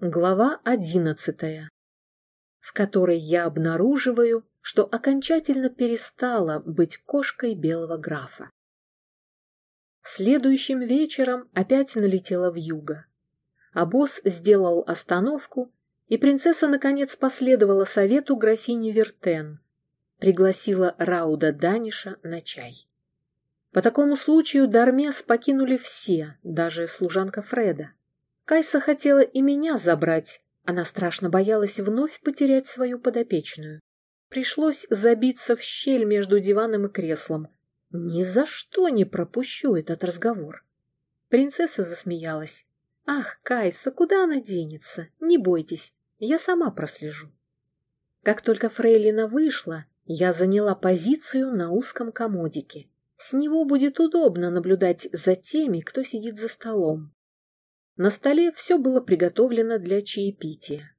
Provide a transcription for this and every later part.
Глава одиннадцатая, в которой я обнаруживаю, что окончательно перестала быть кошкой белого графа. Следующим вечером опять налетела в юго. А босс сделал остановку, и принцесса наконец последовала совету графини Вертен, пригласила Рауда Даниша на чай. По такому случаю Дармес покинули все, даже служанка Фреда. Кайса хотела и меня забрать, она страшно боялась вновь потерять свою подопечную. Пришлось забиться в щель между диваном и креслом. Ни за что не пропущу этот разговор. Принцесса засмеялась. «Ах, Кайса, куда она денется? Не бойтесь, я сама прослежу». Как только Фрейлина вышла, я заняла позицию на узком комодике. С него будет удобно наблюдать за теми, кто сидит за столом. На столе все было приготовлено для чаепития.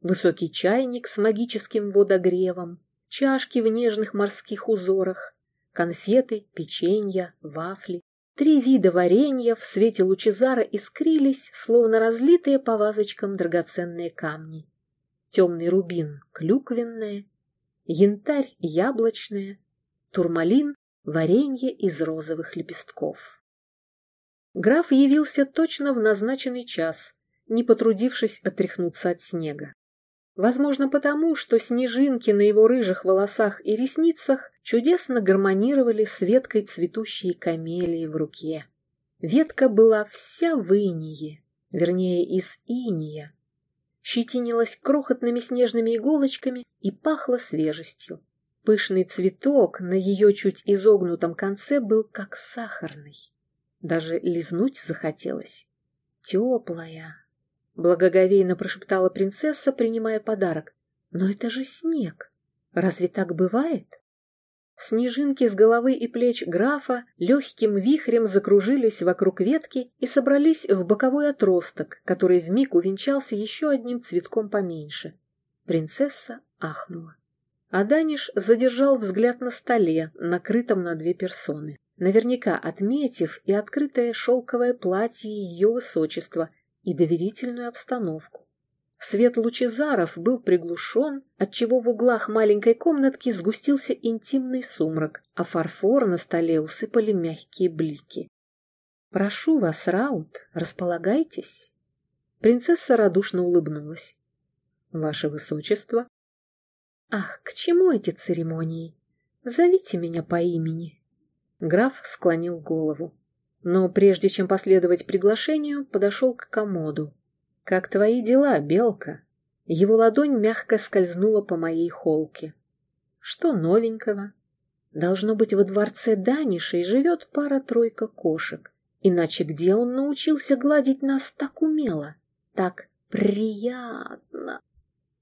Высокий чайник с магическим водогревом, чашки в нежных морских узорах, конфеты, печенья, вафли. Три вида варенья в свете лучезара искрились, словно разлитые по вазочкам драгоценные камни. Темный рубин — клюквенное, янтарь — яблочное, турмалин — варенье из розовых лепестков. Граф явился точно в назначенный час, не потрудившись отряхнуться от снега. Возможно, потому, что снежинки на его рыжих волосах и ресницах чудесно гармонировали с веткой цветущей камелии в руке. Ветка была вся в инее, вернее, из иния, щетинилась крохотными снежными иголочками и пахла свежестью. Пышный цветок на ее чуть изогнутом конце был как сахарный. Даже лизнуть захотелось. Теплая. Благоговейно прошептала принцесса, принимая подарок. Но это же снег. Разве так бывает? Снежинки с головы и плеч графа легким вихрем закружились вокруг ветки и собрались в боковой отросток, который вмиг увенчался еще одним цветком поменьше. Принцесса ахнула. А Даниш задержал взгляд на столе, накрытом на две персоны, наверняка отметив и открытое шелковое платье ее высочества, и доверительную обстановку. Свет лучезаров был приглушен, отчего в углах маленькой комнатки сгустился интимный сумрак, а фарфор на столе усыпали мягкие блики. «Прошу вас, Раут, располагайтесь». Принцесса радушно улыбнулась. «Ваше высочество». «Ах, к чему эти церемонии? Зовите меня по имени». Граф склонил голову. Но прежде чем последовать приглашению, подошел к комоду, «Как твои дела, Белка?» Его ладонь мягко скользнула по моей холке. «Что новенького?» «Должно быть, во дворце Данишей живет пара-тройка кошек. Иначе где он научился гладить нас так умело? Так приятно!»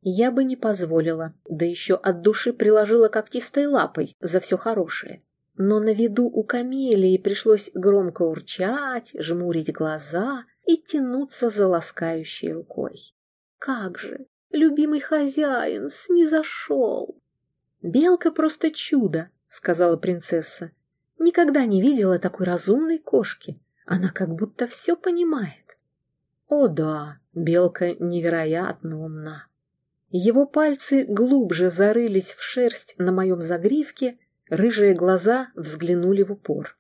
Я бы не позволила, да еще от души приложила когтистой лапой за все хорошее. Но на виду у камелии пришлось громко урчать, жмурить глаза и тянуться за ласкающей рукой. Как же, любимый хозяин снизошел! Белка просто чудо, сказала принцесса. Никогда не видела такой разумной кошки. Она как будто все понимает. О да, белка невероятно умна. Его пальцы глубже зарылись в шерсть на моем загривке, рыжие глаза взглянули в упор.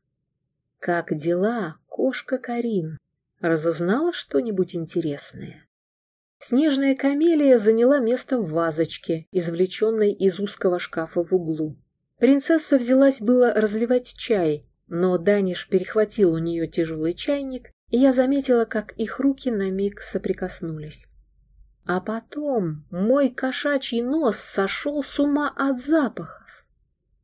«Как дела, кошка Карин?» Разузнала что-нибудь интересное? Снежная камелия заняла место в вазочке, извлеченной из узкого шкафа в углу. Принцесса взялась было разливать чай, но Даниш перехватил у нее тяжелый чайник, и я заметила, как их руки на миг соприкоснулись. А потом мой кошачий нос сошел с ума от запахов.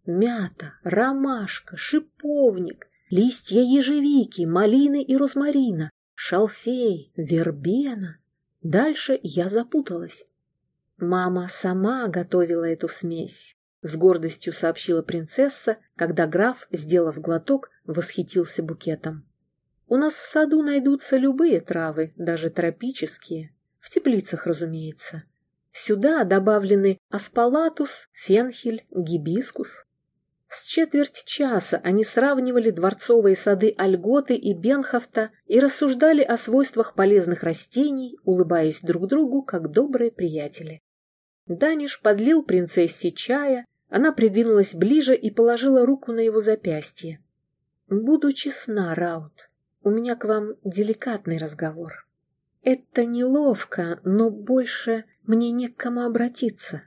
Мята, ромашка, шиповник, листья ежевики, малины и розмарина, шалфей, вербена. Дальше я запуталась. Мама сама готовила эту смесь, с гордостью сообщила принцесса, когда граф, сделав глоток, восхитился букетом. У нас в саду найдутся любые травы, даже тропические, в теплицах, разумеется. Сюда добавлены аспалатус, фенхель, гибискус. С четверть часа они сравнивали дворцовые сады Альготы и Бенхафта и рассуждали о свойствах полезных растений, улыбаясь друг другу, как добрые приятели. Даниш подлил принцессе чая, она придвинулась ближе и положила руку на его запястье. «Буду честна, Раут, у меня к вам деликатный разговор. Это неловко, но больше мне не к кому обратиться.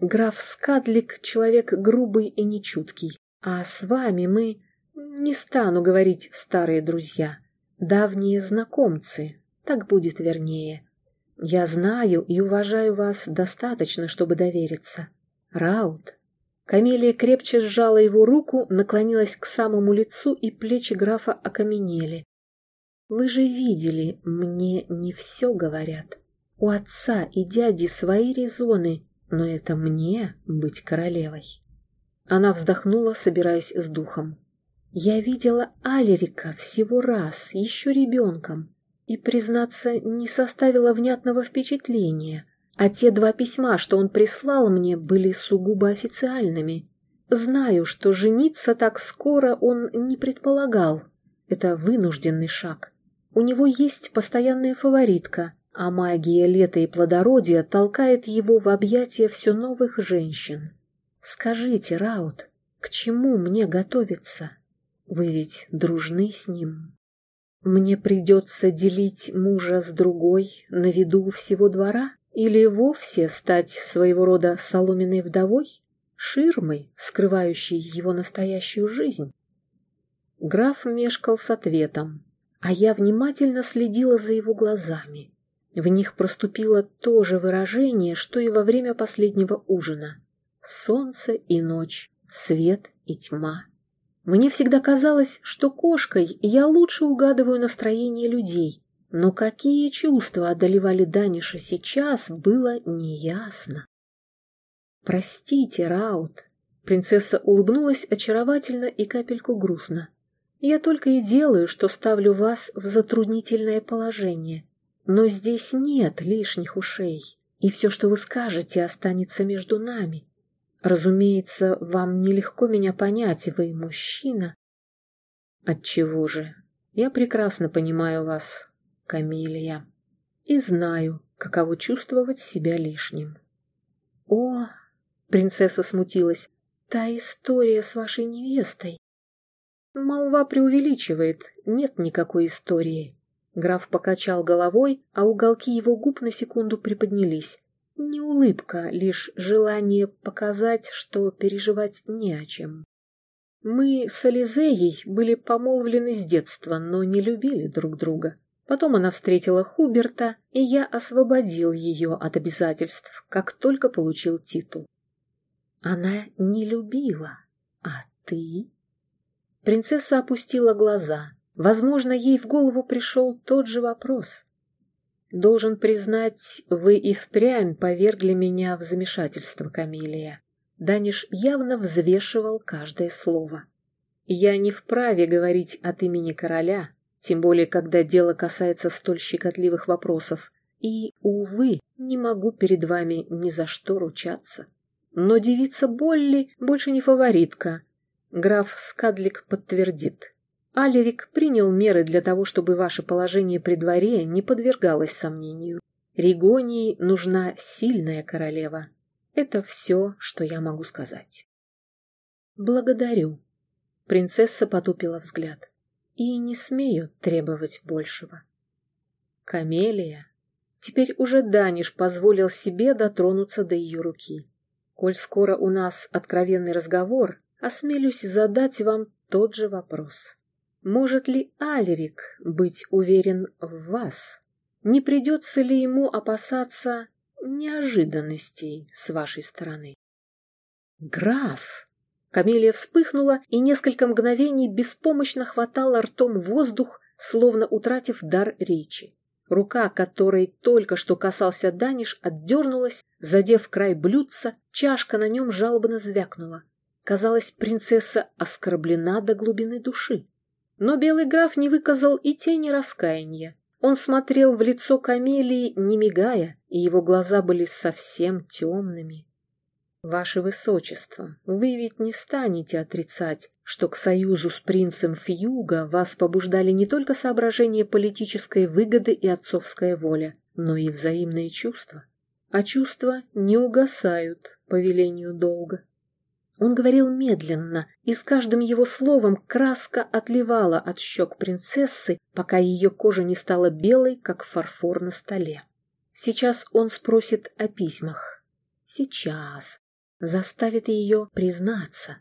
Граф Скадлик — человек грубый и нечуткий, а с вами мы, не стану говорить старые друзья, давние знакомцы, так будет вернее. Я знаю и уважаю вас достаточно, чтобы довериться. Раут. Камелия крепче сжала его руку, наклонилась к самому лицу, и плечи графа окаменели. Вы же видели, мне не все говорят. У отца и дяди свои резоны, но это мне быть королевой. Она вздохнула, собираясь с духом. Я видела Алерика всего раз, еще ребенком, и, признаться, не составила внятного впечатления, а те два письма, что он прислал мне, были сугубо официальными. Знаю, что жениться так скоро он не предполагал. Это вынужденный шаг. У него есть постоянная фаворитка, а магия лета и плодородия толкает его в объятия все новых женщин. Скажите, Раут, к чему мне готовиться? Вы ведь дружны с ним. Мне придется делить мужа с другой на виду всего двора? Или вовсе стать своего рода соломенной вдовой, ширмой, скрывающей его настоящую жизнь? Граф мешкал с ответом, а я внимательно следила за его глазами. В них проступило то же выражение, что и во время последнего ужина. Солнце и ночь, свет и тьма. Мне всегда казалось, что кошкой я лучше угадываю настроение людей, но какие чувства одолевали Даниша сейчас, было неясно. «Простите, Раут», — принцесса улыбнулась очаровательно и капельку грустно. «Я только и делаю, что ставлю вас в затруднительное положение. Но здесь нет лишних ушей, и все, что вы скажете, останется между нами. Разумеется, вам нелегко меня понять, вы мужчина. Отчего же? Я прекрасно понимаю вас, Камилия, и знаю, каково чувствовать себя лишним. О, принцесса смутилась, та история с вашей невестой. Молва преувеличивает, нет никакой истории. Граф покачал головой, а уголки его губ на секунду приподнялись. Не улыбка, лишь желание показать, что переживать не о чем. Мы с Ализеей были помолвлены с детства, но не любили друг друга. Потом она встретила Хуберта, и я освободил ее от обязательств, как только получил титул. Она не любила, а ты? Принцесса опустила глаза. Возможно, ей в голову пришел тот же вопрос. «Должен признать, вы и впрямь повергли меня в замешательство, Камилия». Даниш явно взвешивал каждое слово. «Я не вправе говорить от имени короля, тем более, когда дело касается столь щекотливых вопросов, и, увы, не могу перед вами ни за что ручаться. Но девица Болли больше не фаворитка. Граф Скадлик подтвердит. Алерик принял меры для того, чтобы ваше положение при дворе не подвергалось сомнению. Ригонии нужна сильная королева. Это все, что я могу сказать. Благодарю. Принцесса потупила взгляд. И не смею требовать большего. Камелия. Теперь уже Даниш позволил себе дотронуться до ее руки. Коль скоро у нас откровенный разговор, осмелюсь задать вам тот же вопрос. Может ли Алерик быть уверен в вас? Не придется ли ему опасаться неожиданностей с вашей стороны? Граф! Камелия вспыхнула и несколько мгновений беспомощно хватала ртом воздух, словно утратив дар речи. Рука, которой только что касался Даниш, отдернулась, задев край блюдца, чашка на нем жалобно звякнула. Казалось, принцесса оскорблена до глубины души. Но белый граф не выказал и тени раскаяния. Он смотрел в лицо Камелии, не мигая, и его глаза были совсем темными. Ваше Высочество, вы ведь не станете отрицать, что к союзу с принцем Фьюга вас побуждали не только соображения политической выгоды и отцовская воля, но и взаимные чувства. А чувства не угасают по велению долга. Он говорил медленно, и с каждым его словом краска отливала от щек принцессы, пока ее кожа не стала белой, как фарфор на столе. Сейчас он спросит о письмах. Сейчас заставит ее признаться.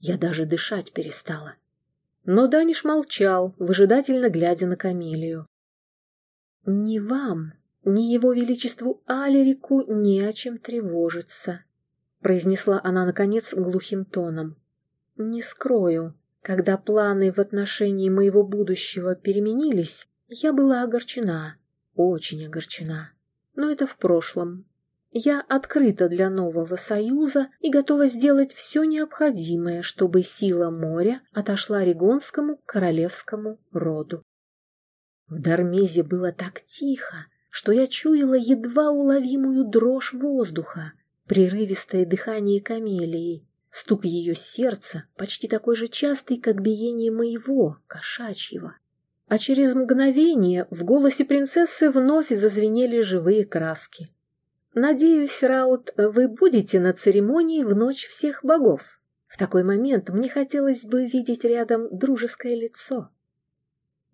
Я даже дышать перестала. Но Даниш молчал, выжидательно глядя на Камелию. «Ни вам, ни его величеству Алерику не о чем тревожиться», произнесла она, наконец, глухим тоном. «Не скрою, когда планы в отношении моего будущего переменились, я была огорчена, очень огорчена. Но это в прошлом, я открыта для нового союза и готова сделать все необходимое, чтобы сила моря отошла Регонскому королевскому роду. В Дармезе было так тихо, что я чуяла едва уловимую дрожь воздуха, прерывистое дыхание камелии, стук ее сердца, почти такой же частый, как биение моего, кошачьего. А через мгновение в голосе принцессы вновь зазвенели живые краски. Надеюсь, Раут, вы будете на церемонии в ночь всех богов. В такой момент мне хотелось бы видеть рядом дружеское лицо.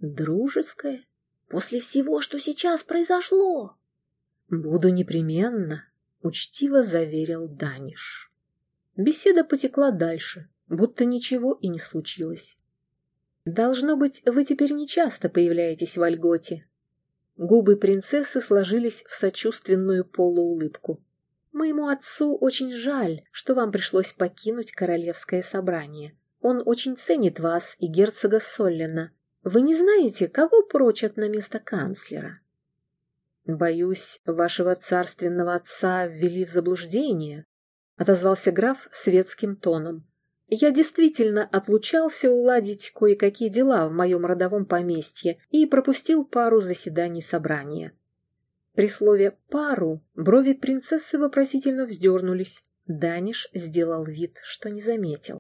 Дружеское? После всего, что сейчас произошло? Буду непременно, учтиво заверил Даниш. Беседа потекла дальше, будто ничего и не случилось. Должно быть, вы теперь нечасто появляетесь в Альготе, Губы принцессы сложились в сочувственную полуулыбку. «Моему отцу очень жаль, что вам пришлось покинуть королевское собрание. Он очень ценит вас и герцога Соллина. Вы не знаете, кого прочат на место канцлера?» «Боюсь, вашего царственного отца ввели в заблуждение», — отозвался граф светским тоном. Я действительно отлучался уладить кое-какие дела в моем родовом поместье и пропустил пару заседаний собрания. При слове «пару» брови принцессы вопросительно вздернулись. Даниш сделал вид, что не заметил.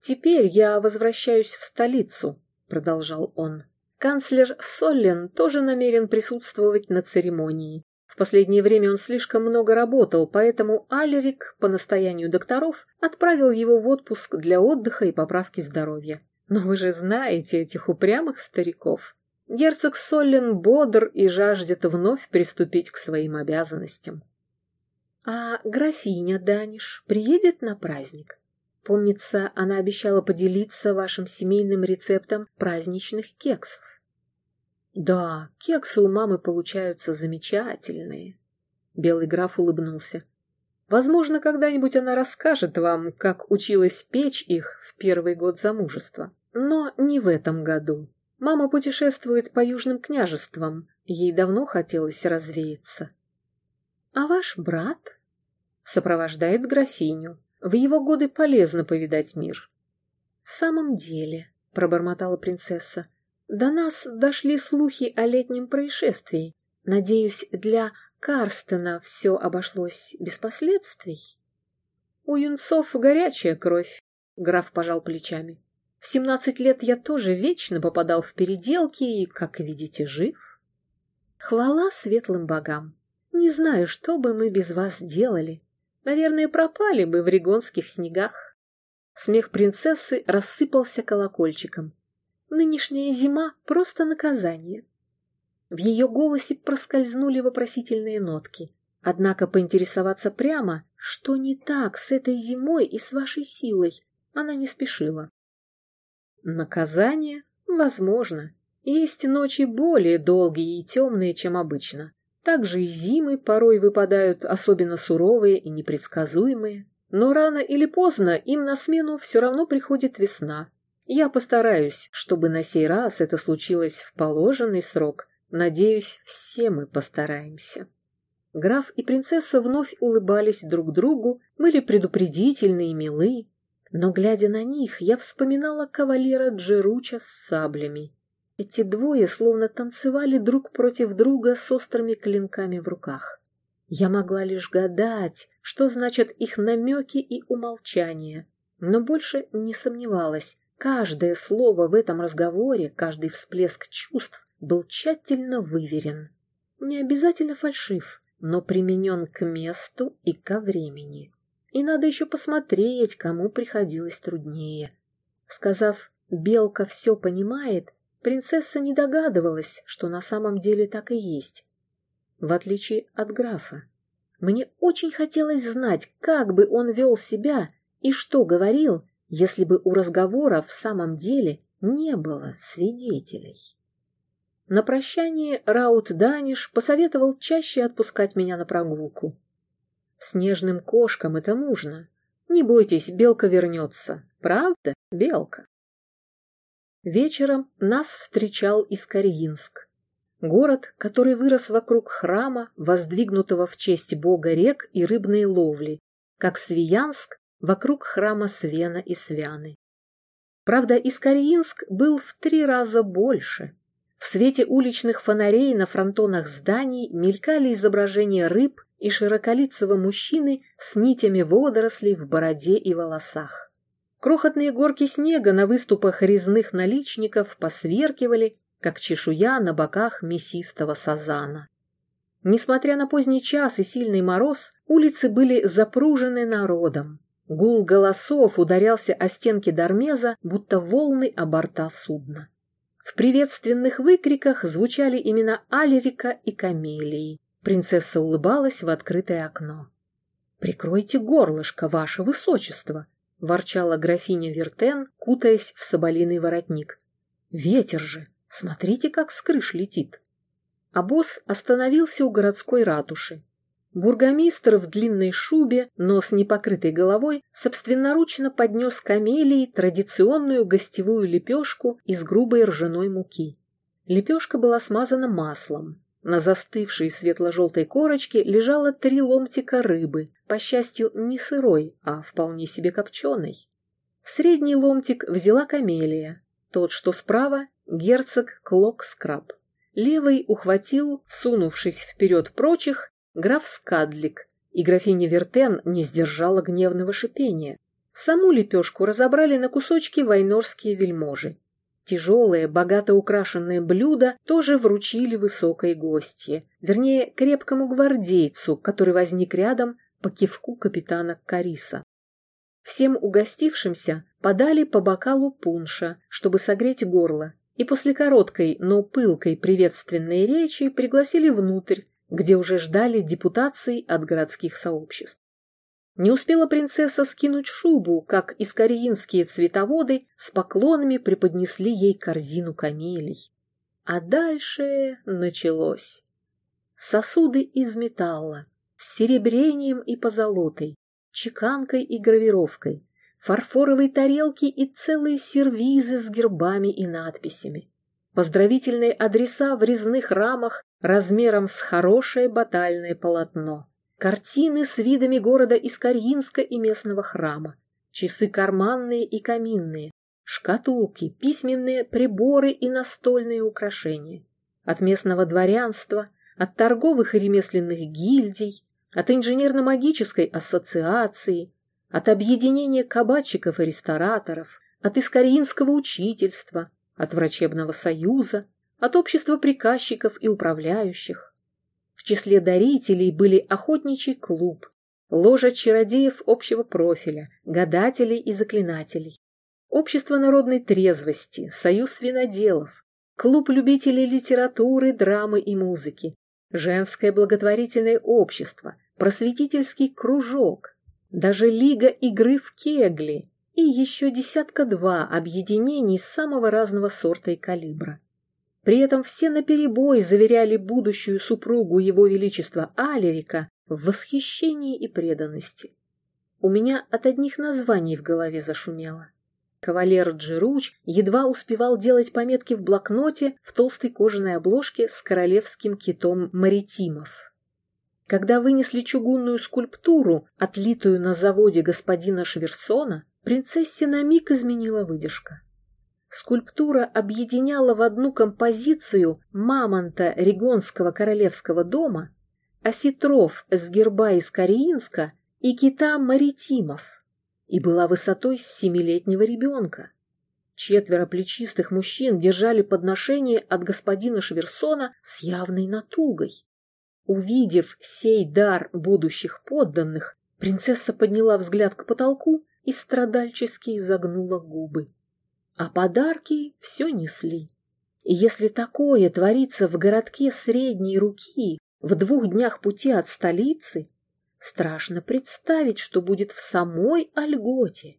«Теперь я возвращаюсь в столицу», — продолжал он. «Канцлер Соллен тоже намерен присутствовать на церемонии. В последнее время он слишком много работал, поэтому Алерик, по настоянию докторов, отправил его в отпуск для отдыха и поправки здоровья. Но вы же знаете этих упрямых стариков. Герцог Соллен бодр и жаждет вновь приступить к своим обязанностям. А графиня Даниш приедет на праздник? Помнится, она обещала поделиться вашим семейным рецептом праздничных кексов. Да, кексы у мамы получаются замечательные. Белый граф улыбнулся. Возможно, когда-нибудь она расскажет вам, как училась печь их в первый год замужества. Но не в этом году. Мама путешествует по южным княжествам. Ей давно хотелось развеяться. А ваш брат? Сопровождает графиню. В его годы полезно повидать мир. В самом деле, пробормотала принцесса, до нас дошли слухи о летнем происшествии. Надеюсь, для Карстена все обошлось без последствий? У юнцов горячая кровь, граф пожал плечами. В семнадцать лет я тоже вечно попадал в переделки и, как видите, жив. Хвала светлым богам. Не знаю, что бы мы без вас делали. Наверное, пропали бы в регонских снегах. Смех принцессы рассыпался колокольчиком. Нынешняя зима — просто наказание. В ее голосе проскользнули вопросительные нотки. Однако поинтересоваться прямо, что не так с этой зимой и с вашей силой, она не спешила. Наказание? Возможно. Есть ночи более долгие и темные, чем обычно. Также и зимы порой выпадают особенно суровые и непредсказуемые. Но рано или поздно им на смену все равно приходит весна, я постараюсь, чтобы на сей раз это случилось в положенный срок. Надеюсь, все мы постараемся. Граф и принцесса вновь улыбались друг другу, были предупредительны и милы. Но, глядя на них, я вспоминала кавалера Джеруча с саблями. Эти двое словно танцевали друг против друга с острыми клинками в руках. Я могла лишь гадать, что значат их намеки и умолчания, но больше не сомневалась. Каждое слово в этом разговоре, каждый всплеск чувств был тщательно выверен. Не обязательно фальшив, но применен к месту и ко времени. И надо еще посмотреть, кому приходилось труднее. Сказав «Белка все понимает», принцесса не догадывалась, что на самом деле так и есть. В отличие от графа. Мне очень хотелось знать, как бы он вел себя и что говорил, если бы у разговора в самом деле не было свидетелей. На прощание Раут Даниш посоветовал чаще отпускать меня на прогулку. Снежным кошкам это нужно. Не бойтесь, белка вернется. Правда, белка? Вечером нас встречал Искарьинск. Город, который вырос вокруг храма, воздвигнутого в честь бога рек и рыбной ловли, как Свиянск вокруг храма Свена и Свяны. Правда, Искарьинск был в три раза больше. В свете уличных фонарей на фронтонах зданий мелькали изображения рыб и широколицего мужчины с нитями водорослей в бороде и волосах. Крохотные горки снега на выступах резных наличников посверкивали, как чешуя на боках мясистого сазана. Несмотря на поздний час и сильный мороз, улицы были запружены народом. Гул голосов ударялся о стенки Дармеза, будто волны о борта судна. В приветственных выкриках звучали имена Алерика и Камелии. Принцесса улыбалась в открытое окно. «Прикройте горлышко, ваше высочество!» — ворчала графиня Вертен, кутаясь в соболиный воротник. «Ветер же! Смотрите, как с крыш летит!» Босс остановился у городской ратуши. Бургомистр в длинной шубе, но с непокрытой головой, собственноручно поднес камелии традиционную гостевую лепешку из грубой ржаной муки. Лепешка была смазана маслом. На застывшей светло-желтой корочке лежало три ломтика рыбы, по счастью, не сырой, а вполне себе копченой. Средний ломтик взяла камелия, тот, что справа — герцог Клок-скраб. Левый ухватил, всунувшись вперед прочих, граф Скадлик, и графиня Вертен не сдержала гневного шипения. Саму лепешку разобрали на кусочки вайнорские вельможи. Тяжелое, богато украшенное блюдо тоже вручили высокой гостье, вернее, крепкому гвардейцу, который возник рядом по кивку капитана Кариса. Всем угостившимся подали по бокалу пунша, чтобы согреть горло, и после короткой, но пылкой приветственной речи пригласили внутрь, где уже ждали депутаций от городских сообществ. Не успела принцесса скинуть шубу, как искариинские цветоводы с поклонами преподнесли ей корзину камелий. А дальше началось. Сосуды из металла, с серебрением и позолотой, чеканкой и гравировкой, фарфоровые тарелки и целые сервизы с гербами и надписями. Поздравительные адреса в резных рамах размером с хорошее батальное полотно. Картины с видами города Искарьинска и местного храма. Часы карманные и каминные. Шкатулки, письменные приборы и настольные украшения. От местного дворянства, от торговых и ремесленных гильдий, от инженерно-магической ассоциации, от объединения кабачиков и рестораторов, от искарьинского учительства, от врачебного союза, от общества приказчиков и управляющих. В числе дарителей были охотничий клуб, ложа чародеев общего профиля, гадателей и заклинателей, общество народной трезвости, союз виноделов, клуб любителей литературы, драмы и музыки, женское благотворительное общество, просветительский кружок, даже лига игры в кегли и еще десятка-два объединений самого разного сорта и калибра. При этом все наперебой заверяли будущую супругу его величества Алерика в восхищении и преданности. У меня от одних названий в голове зашумело. Кавалер Джеруч едва успевал делать пометки в блокноте в толстой кожаной обложке с королевским китом Маритимов. Когда вынесли чугунную скульптуру, отлитую на заводе господина Шверсона, Принцессе на миг изменила выдержка. Скульптура объединяла в одну композицию мамонта Регонского королевского дома, осетров с герба из Кариинска и кита маритимов, и была высотой семилетнего ребенка. Четверо плечистых мужчин держали подношение от господина Шверсона с явной натугой. Увидев сей дар будущих подданных, принцесса подняла взгляд к потолку и страдальчески изогнула губы. А подарки все несли. И если такое творится в городке средней руки, в двух днях пути от столицы, страшно представить, что будет в самой Альготе.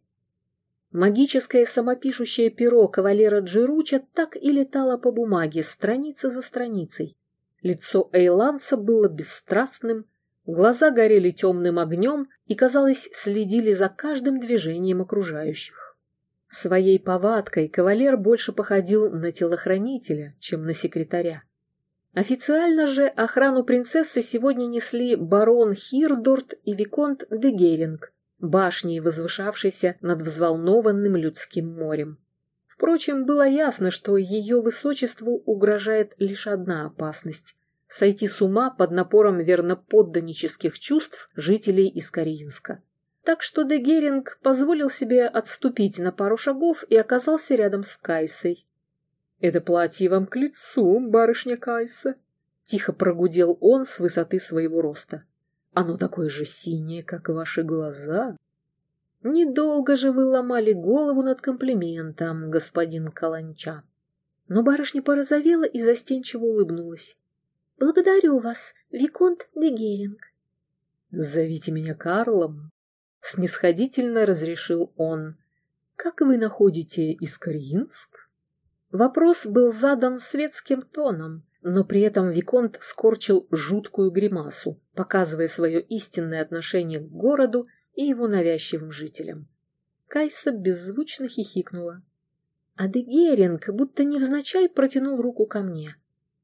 Магическое самопишущее перо кавалера Джируча так и летало по бумаге, страница за страницей. Лицо Эйланца было бесстрастным, глаза горели темным огнем и, казалось, следили за каждым движением окружающих. Своей повадкой кавалер больше походил на телохранителя, чем на секретаря. Официально же охрану принцессы сегодня несли барон Хирдорт и виконт де Геринг, башней, возвышавшейся над взволнованным людским морем. Впрочем, было ясно, что ее высочеству угрожает лишь одна опасность — сойти с ума под напором верноподданнических чувств жителей Искариинска. Так что де Геринг позволил себе отступить на пару шагов и оказался рядом с Кайсой. «Это платье вам к лицу, барышня Кайса», — тихо прогудел он с высоты своего роста. «Оно такое же синее, как ваши глаза». Недолго же вы ломали голову над комплиментом, господин Каланча. Но барышня порозовела и застенчиво улыбнулась. — Благодарю вас, Виконт де Геринг. — Зовите меня Карлом, — снисходительно разрешил он. — Как вы находите Искарьинск? Вопрос был задан светским тоном, но при этом Виконт скорчил жуткую гримасу, показывая свое истинное отношение к городу и его навязчивым жителям. Кайса беззвучно хихикнула. А Дегеринг будто невзначай протянул руку ко мне.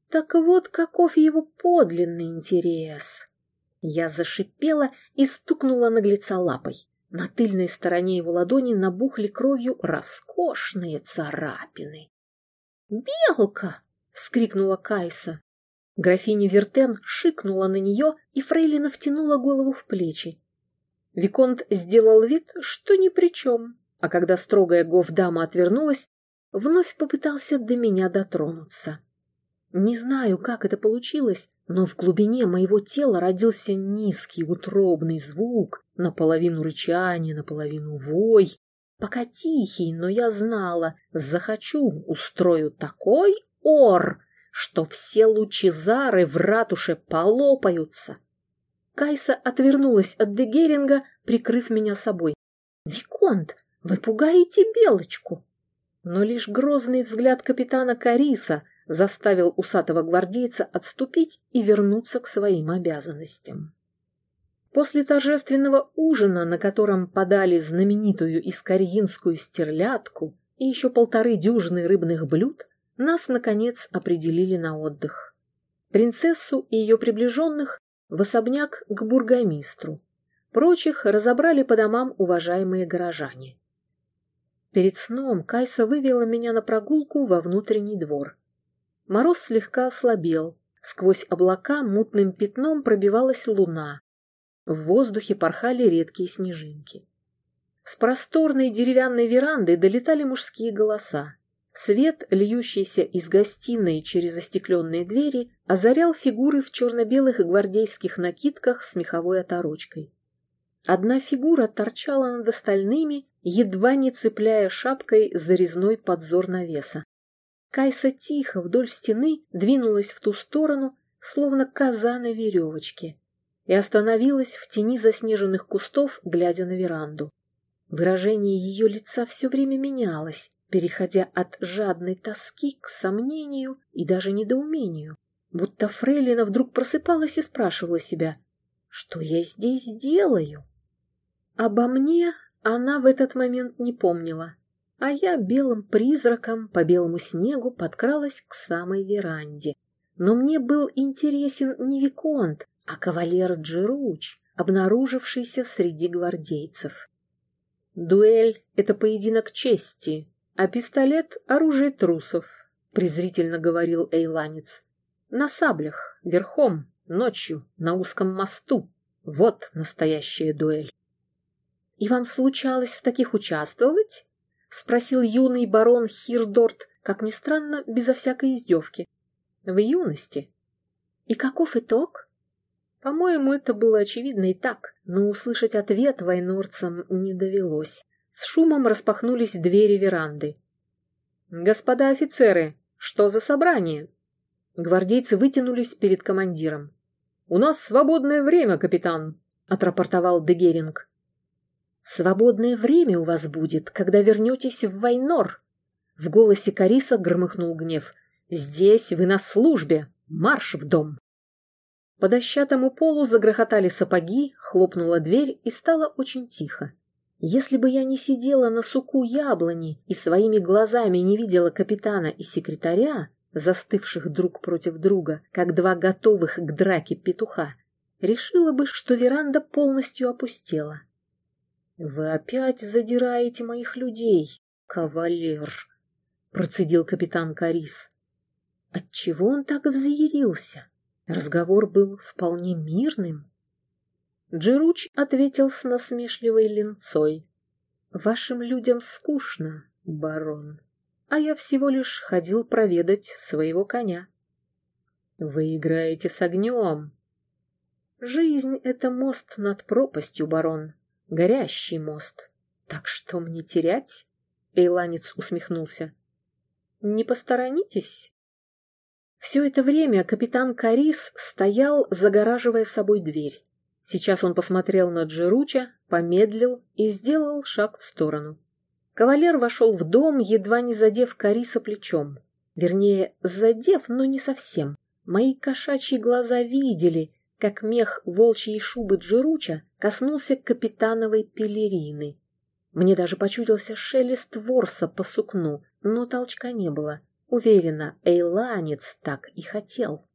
Так вот каков его подлинный интерес. Я зашипела и стукнула наглеца лапой. На тыльной стороне его ладони набухли кровью роскошные царапины. «Белка!» — вскрикнула Кайса. Графиня Вертен шикнула на нее, и Фрейлина втянула голову в плечи. Виконт сделал вид, что ни при чем, а когда строгая гофдама отвернулась, вновь попытался до меня дотронуться. Не знаю, как это получилось, но в глубине моего тела родился низкий утробный звук, наполовину рычание, наполовину вой, пока тихий, но я знала, захочу, устрою такой ор, что все лучезары в ратуше полопаются. Кайса отвернулась от Дегеринга, прикрыв меня собой. «Виконт, вы пугаете Белочку!» Но лишь грозный взгляд капитана Кариса заставил усатого гвардейца отступить и вернуться к своим обязанностям. После торжественного ужина, на котором подали знаменитую искарьинскую стерлядку и еще полторы дюжины рыбных блюд, нас, наконец, определили на отдых. Принцессу и ее приближенных в особняк к бургомистру. Прочих разобрали по домам уважаемые горожане. Перед сном Кайса вывела меня на прогулку во внутренний двор. Мороз слегка ослабел, сквозь облака мутным пятном пробивалась луна. В воздухе порхали редкие снежинки. С просторной деревянной веранды долетали мужские голоса. Свет, льющийся из гостиной через застекленные двери, озарял фигуры в черно-белых гвардейских накидках с меховой оторочкой. Одна фигура торчала над остальными, едва не цепляя шапкой зарезной подзор навеса. Кайса тихо вдоль стены двинулась в ту сторону, словно коза на веревочке, и остановилась в тени заснеженных кустов, глядя на веранду. Выражение ее лица все время менялось, переходя от жадной тоски к сомнению и даже недоумению, будто Фрейлина вдруг просыпалась и спрашивала себя, что я здесь делаю? Обо мне она в этот момент не помнила, а я белым призраком по белому снегу подкралась к самой веранде. Но мне был интересен не Виконт, а кавалер Джеруч, обнаружившийся среди гвардейцев. Дуэль — это поединок чести, а пистолет — оружие трусов, — презрительно говорил эйланец. На саблях, верхом, ночью, на узком мосту. Вот настоящая дуэль. «И вам случалось в таких участвовать?» — спросил юный барон Хирдорт, как ни странно, безо всякой издевки. «В юности». «И каков итог?» По-моему, это было очевидно и так, но услышать ответ вайнорцам не довелось. С шумом распахнулись двери веранды. «Господа офицеры, что за собрание?» Гвардейцы вытянулись перед командиром. «У нас свободное время, капитан», — отрапортовал Дегеринг. «Свободное время у вас будет, когда вернетесь в Вайнор!» В голосе Кариса громыхнул гнев. «Здесь вы на службе! Марш в дом!» По дощатому полу загрохотали сапоги, хлопнула дверь и стало очень тихо. Если бы я не сидела на суку яблони и своими глазами не видела капитана и секретаря, застывших друг против друга, как два готовых к драке петуха, решила бы, что веранда полностью опустела. «Вы опять задираете моих людей, кавалер», — процедил капитан Карис. Отчего он так взъярился? Разговор был вполне мирным. Джируч ответил с насмешливой линцой. «Вашим людям скучно, барон, а я всего лишь ходил проведать своего коня». «Вы играете с огнем». «Жизнь — это мост над пропастью, барон, горящий мост. Так что мне терять?» Эйланец усмехнулся. «Не посторонитесь?» Все это время капитан Карис стоял, загораживая собой дверь. Сейчас он посмотрел на Джеруча, помедлил и сделал шаг в сторону. Кавалер вошел в дом, едва не задев Кариса плечом. Вернее, задев, но не совсем. Мои кошачьи глаза видели, как мех волчьей шубы Джеруча коснулся капитановой пелерины. Мне даже почудился шелест ворса по сукну, но толчка не было. Уверена, эйланец так и хотел.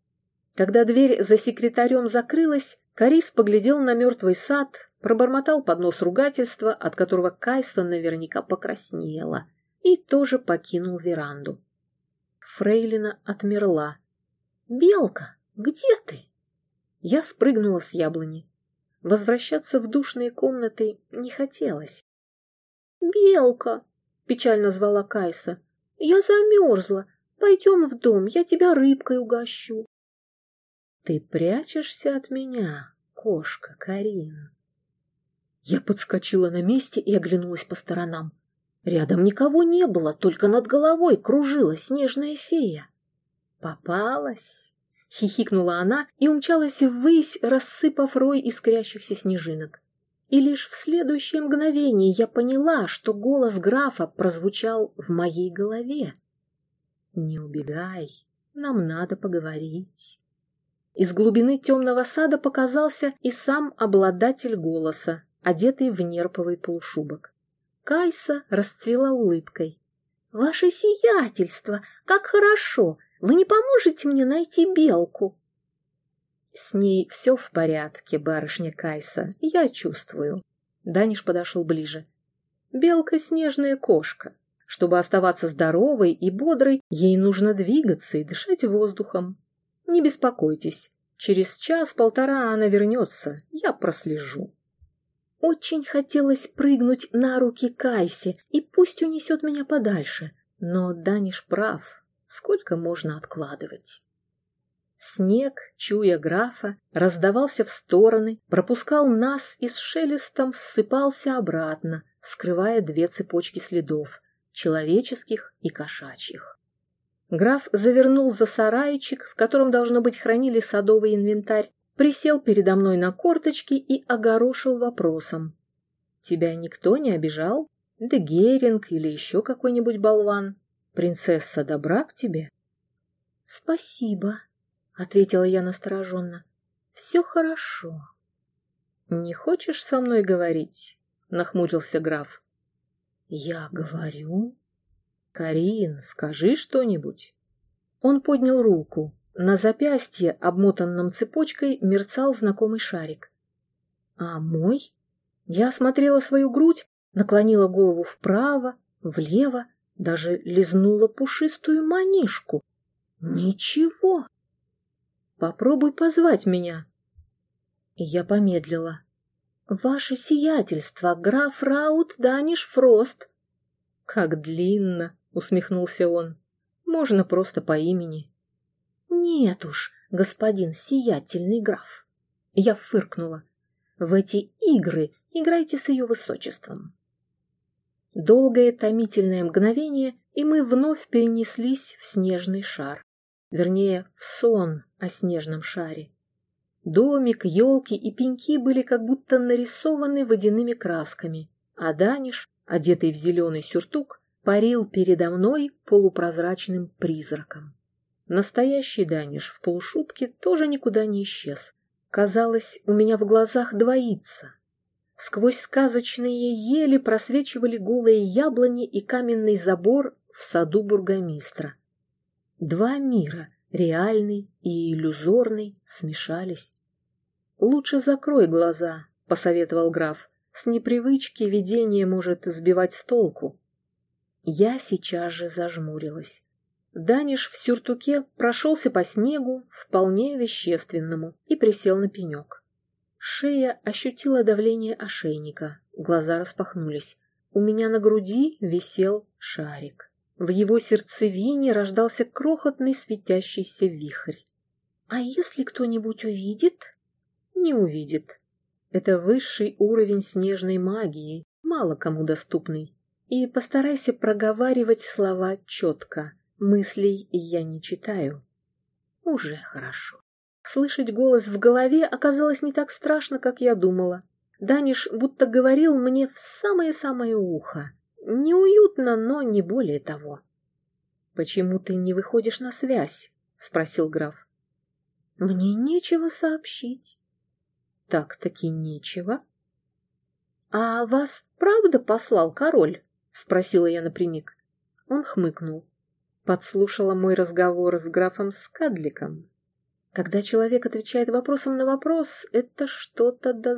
Когда дверь за секретарем закрылась, Карис поглядел на мертвый сад, пробормотал под нос ругательства, от которого Кайса наверняка покраснела, и тоже покинул веранду. Фрейлина отмерла. «Белка, где ты?» Я спрыгнула с яблони. Возвращаться в душные комнаты не хотелось. «Белка!» — печально звала Кайса. Я замерзла. Пойдем в дом, я тебя рыбкой угощу. Ты прячешься от меня, кошка Карин. Я подскочила на месте и оглянулась по сторонам. Рядом никого не было, только над головой кружила снежная фея. Попалась. Хихикнула она и умчалась ввысь, рассыпав рой искрящихся снежинок. И лишь в следующее мгновение я поняла, что голос графа прозвучал в моей голове. «Не убегай, нам надо поговорить». Из глубины темного сада показался и сам обладатель голоса, одетый в нерповый полушубок. Кайса расцвела улыбкой. «Ваше сиятельство! Как хорошо! Вы не поможете мне найти белку?» «С ней все в порядке, барышня Кайса, я чувствую». Даниш подошел ближе. «Белка — снежная кошка. Чтобы оставаться здоровой и бодрой, ей нужно двигаться и дышать воздухом. Не беспокойтесь, через час-полтора она вернется, я прослежу». Очень хотелось прыгнуть на руки Кайсе, и пусть унесет меня подальше. Но Даниш прав, сколько можно откладывать. Снег, чуя графа, раздавался в стороны, пропускал нас и с шелестом ссыпался обратно, скрывая две цепочки следов — человеческих и кошачьих. Граф завернул за сарайчик, в котором, должно быть, хранили садовый инвентарь, присел передо мной на корточки и огорошил вопросом. «Тебя никто не обижал? Да Геринг или еще какой-нибудь болван? Принцесса добра к тебе?» «Спасибо», — ответила я настороженно. — Все хорошо. — Не хочешь со мной говорить? — нахмурился граф. — Я говорю. — Карин, скажи что-нибудь. Он поднял руку. На запястье, обмотанном цепочкой, мерцал знакомый шарик. — А мой? Я осмотрела свою грудь, наклонила голову вправо, влево, даже лизнула пушистую манишку. Ничего. Попробуй позвать меня. Я помедлила. Ваше сиятельство, граф Раут Даниш Фрост. Как длинно, усмехнулся он. Можно просто по имени. Нет уж, господин сиятельный граф. Я фыркнула. В эти игры играйте с ее высочеством. Долгое томительное мгновение, и мы вновь перенеслись в снежный шар. Вернее, в сон о снежном шаре. Домик, елки и пеньки были как будто нарисованы водяными красками, а Даниш, одетый в зеленый сюртук, парил передо мной полупрозрачным призраком. Настоящий Даниш в полушубке тоже никуда не исчез. Казалось, у меня в глазах двоится. Сквозь сказочные ели просвечивали голые яблони и каменный забор в саду бургомистра. Два мира, реальный и иллюзорный, смешались. «Лучше закрой глаза», — посоветовал граф. «С непривычки видение может сбивать с толку». Я сейчас же зажмурилась. Даниш в сюртуке прошелся по снегу, вполне вещественному, и присел на пенек. Шея ощутила давление ошейника, глаза распахнулись. У меня на груди висел шарик. В его сердцевине рождался крохотный светящийся вихрь. А если кто-нибудь увидит? Не увидит. Это высший уровень снежной магии, мало кому доступный. И постарайся проговаривать слова четко. Мыслей я не читаю. Уже хорошо. Слышать голос в голове оказалось не так страшно, как я думала. Даниш будто говорил мне в самое-самое ухо. Неуютно, но не более того. «Почему ты не выходишь на связь?» — спросил граф. «Мне нечего сообщить». «Так-таки нечего». «А вас правда послал король?» — спросила я напрямик. Он хмыкнул. Подслушала мой разговор с графом Скадликом. Когда человек отвечает вопросом на вопрос, это что-то да.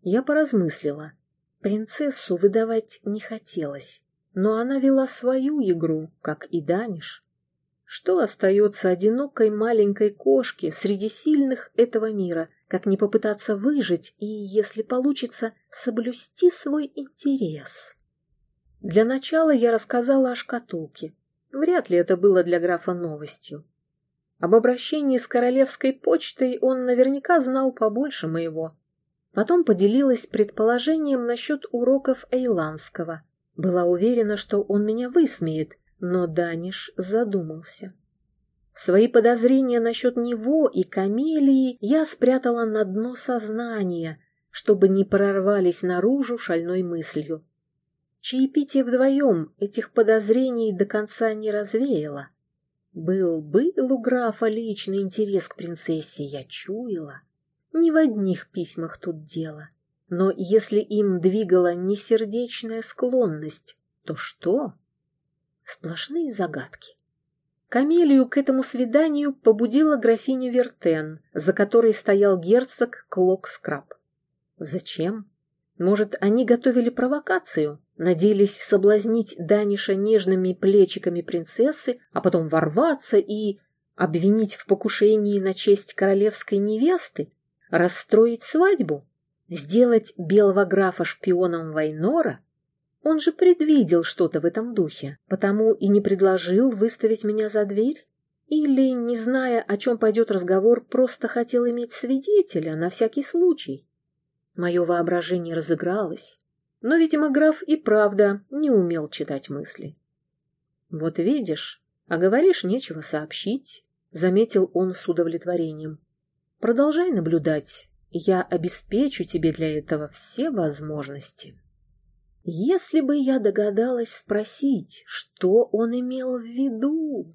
Я поразмыслила. Принцессу выдавать не хотелось, но она вела свою игру, как и Даниш. Что остается одинокой маленькой кошке среди сильных этого мира, как не попытаться выжить и, если получится, соблюсти свой интерес? Для начала я рассказала о шкатулке. Вряд ли это было для графа новостью. Об обращении с королевской почтой он наверняка знал побольше моего. Потом поделилась предположением насчет уроков эйландского. Была уверена, что он меня высмеет, но Даниш задумался. Свои подозрения насчет него и камелии я спрятала на дно сознания, чтобы не прорвались наружу шальной мыслью. Чаепитие вдвоем этих подозрений до конца не развеяло. Был, был у графа личный интерес к принцессе, я чуяла. Не в одних письмах тут дело. Но если им двигала не сердечная склонность, то что? Сплошные загадки. Камелию к этому свиданию побудила графиня Вертен, за которой стоял герцог Клокскраб. Зачем? Может, они готовили провокацию? Надеялись соблазнить Даниша нежными плечиками принцессы, а потом ворваться и обвинить в покушении на честь королевской невесты, расстроить свадьбу, сделать белого графа шпионом Вайнора? Он же предвидел что-то в этом духе, потому и не предложил выставить меня за дверь? Или, не зная, о чем пойдет разговор, просто хотел иметь свидетеля на всякий случай? Мое воображение разыгралось, но, видимо, граф и правда не умел читать мысли. «Вот видишь, а говоришь, нечего сообщить», — заметил он с удовлетворением. «Продолжай наблюдать, я обеспечу тебе для этого все возможности». Если бы я догадалась спросить, что он имел в виду.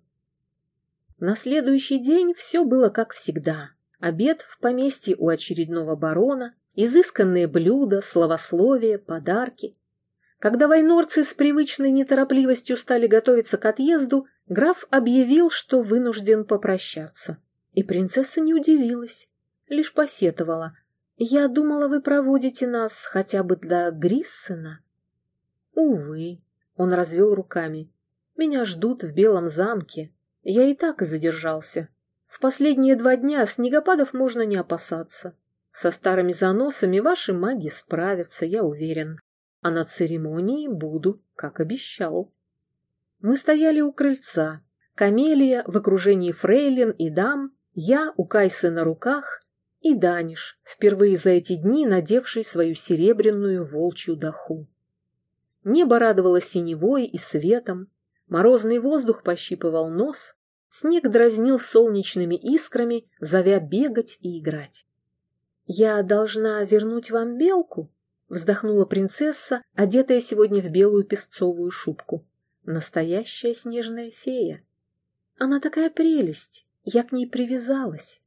На следующий день все было как всегда. Обед в поместье у очередного барона, изысканные блюда, словословия, подарки. Когда войнорцы с привычной неторопливостью стали готовиться к отъезду, граф объявил, что вынужден попрощаться. И принцесса не удивилась, лишь посетовала. «Я думала, вы проводите нас хотя бы для Гриссена». «Увы», — он развел руками, — «меня ждут в Белом замке. Я и так задержался. В последние два дня снегопадов можно не опасаться. Со старыми заносами ваши маги справятся, я уверен. А на церемонии буду, как обещал. Мы стояли у крыльца. Камелия в окружении фрейлин и дам, я у Кайсы на руках и Даниш, впервые за эти дни надевший свою серебряную волчью даху. Небо радовало синевой и светом, морозный воздух пощипывал нос, снег дразнил солнечными искрами, зовя бегать и играть. «Я должна вернуть вам белку?» — вздохнула принцесса, одетая сегодня в белую песцовую шубку. Настоящая снежная фея. Она такая прелесть, я к ней привязалась.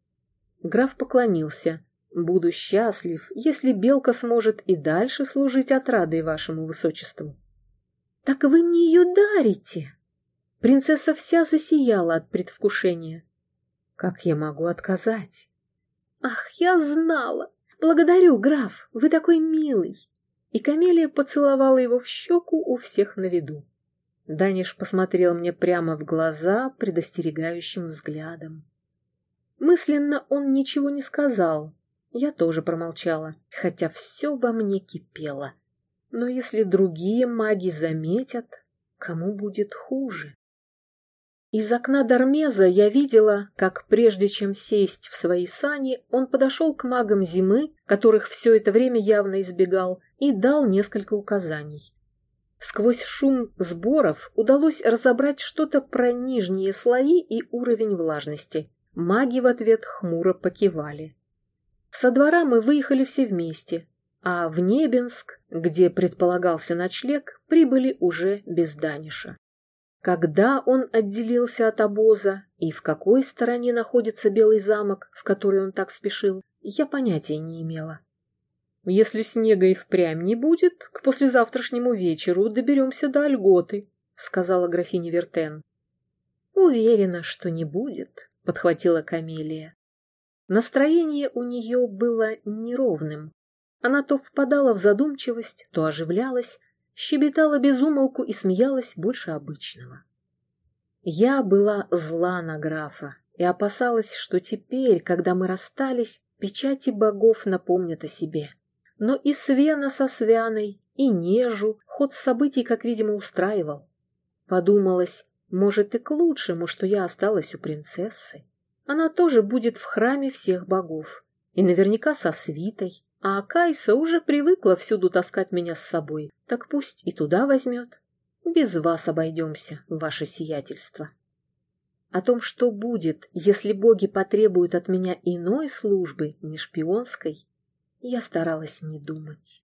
Граф поклонился. Буду счастлив, если белка сможет и дальше служить отрадой вашему высочеству. Так вы мне ее дарите? Принцесса вся засияла от предвкушения. Как я могу отказать? Ах, я знала! Благодарю, граф, вы такой милый. И Камелия поцеловала его в щеку у всех на виду. Даниш посмотрел мне прямо в глаза предостерегающим взглядом. Мысленно он ничего не сказал. Я тоже промолчала, хотя все во мне кипело. Но если другие маги заметят, кому будет хуже? Из окна Дармеза я видела, как прежде чем сесть в свои сани, он подошел к магам зимы, которых все это время явно избегал, и дал несколько указаний. Сквозь шум сборов удалось разобрать что-то про нижние слои и уровень влажности. Маги в ответ хмуро покивали. Со двора мы выехали все вместе, а в Небенск, где предполагался ночлег, прибыли уже без Даниша. Когда он отделился от обоза и в какой стороне находится Белый замок, в который он так спешил, я понятия не имела. Если снега и впрямь не будет, к послезавтрашнему вечеру доберемся до Альготы, сказала графиня Вертен. Уверена, что не будет, подхватила Камелия. Настроение у нее было неровным. Она то впадала в задумчивость, то оживлялась, щебетала без умолку и смеялась больше обычного. Я была зла на графа и опасалась, что теперь, когда мы расстались, печати богов напомнят о себе. Но и Свена со Свяной, и Нежу ход событий, как видимо, устраивал. Подумалось, может, и к лучшему, что я осталась у принцессы. Она тоже будет в храме всех богов. И наверняка со свитой. А Кайса уже привыкла всюду таскать меня с собой. Так пусть и туда возьмет. Без вас обойдемся, ваше сиятельство. О том, что будет, если боги потребуют от меня иной службы, не шпионской, я старалась не думать.